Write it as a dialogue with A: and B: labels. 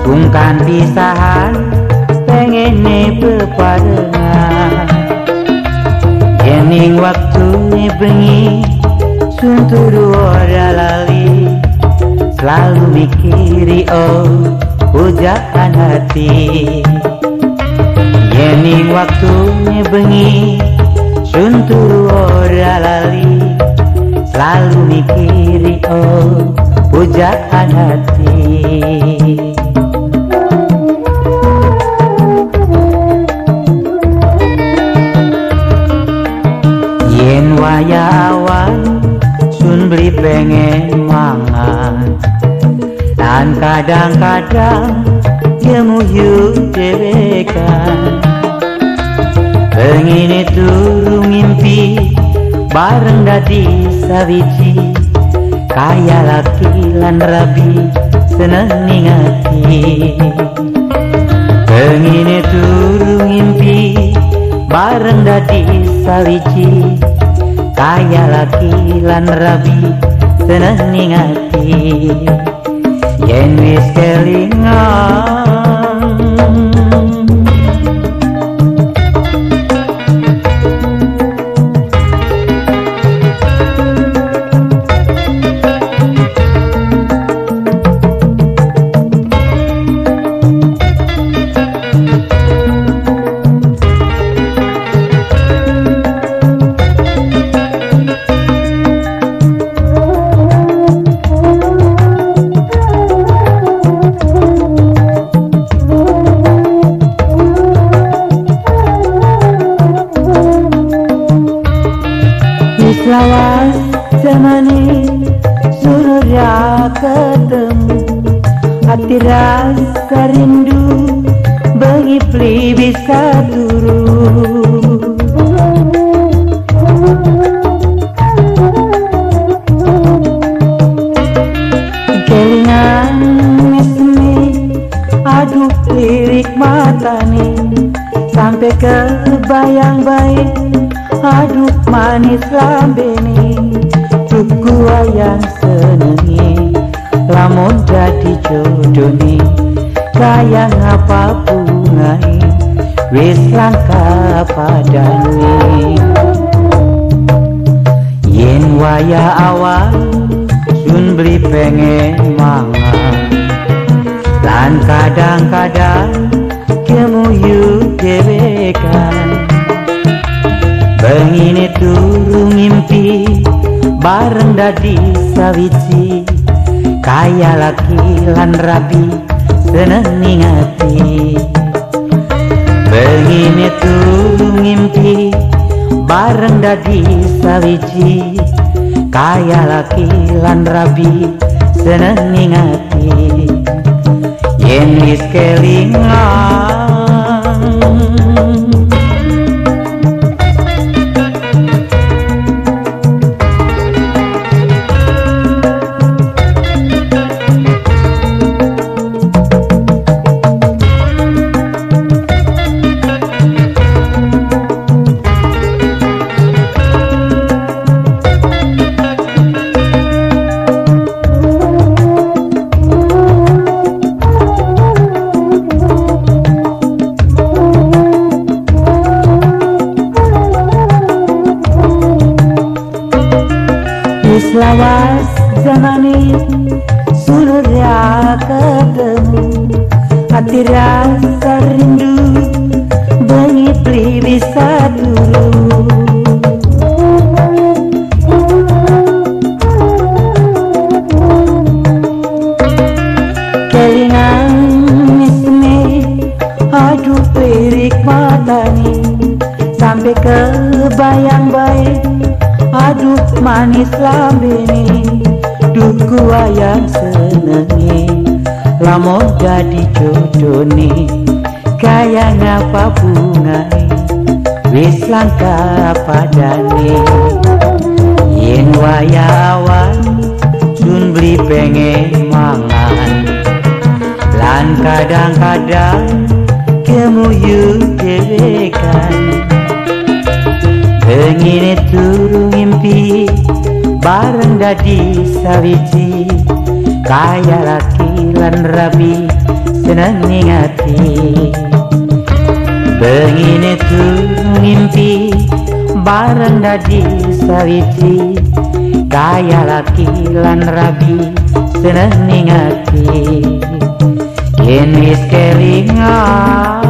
A: Bungkan pisahan pengene bebarengan Yening waktu bengi Sunturu ora lali. Selalu mikiri oh Pujaan hati. Yening waktu bengi Sunturu ora lali Selalu mikiri oh Pujaan hati. Yen waya awan Sun beli pengen mangan. Dan kadang-kadang Gemuyu dewekan Pengen turu mimpi Bareng dadi sawiji Kaya laki lan rabi Seneng ningati Pengen turu mimpi Bareng dadi sawiji Kaya laki lan rabi Seneng ningati Yen wis kelingan lawas zamani surya ketemu. Hati rasa rindu bagi bisa turun. Kelingan ismi aduh lirik matani. Sampai ke bayang baik Aduh manis lambeni Tuku yang senengi. Lamun jadi jodoni Kaya ngapa bungai Wis langka padani Yen waya awal Sun beli pengen mangan. Dan kadang-kadang Kemuyu dewekan Turu ngimpi bareng dadi sawiji. Kaya laki lan rabi seneng ngati. Bengine turu ngimpi bareng dadi sawiji. Kaya laki lan rabi seneng ngati. Yen wis kelingan lawas zamani surya ketemu. Hati rasa rindu bengi bisa dulu kelingan ismi aduh pirik matani sampai ke bayang baik Aduh manis lambene Duku ayam senengi. Lamo jadi jodone Kaya ngapa bungai Wis langka padane Yen wayawan Sun beli pengen mangan. Lan kadang-kadang Kemuyu dewekan. Pengine turu ngimpi bareng dadi sawiji kaya laki lan rabi seneng ngingati. Begini tuh mimpi bareng dadi sawiji Kaya laki lan rabi seneng ngingati. Yen wis kelingan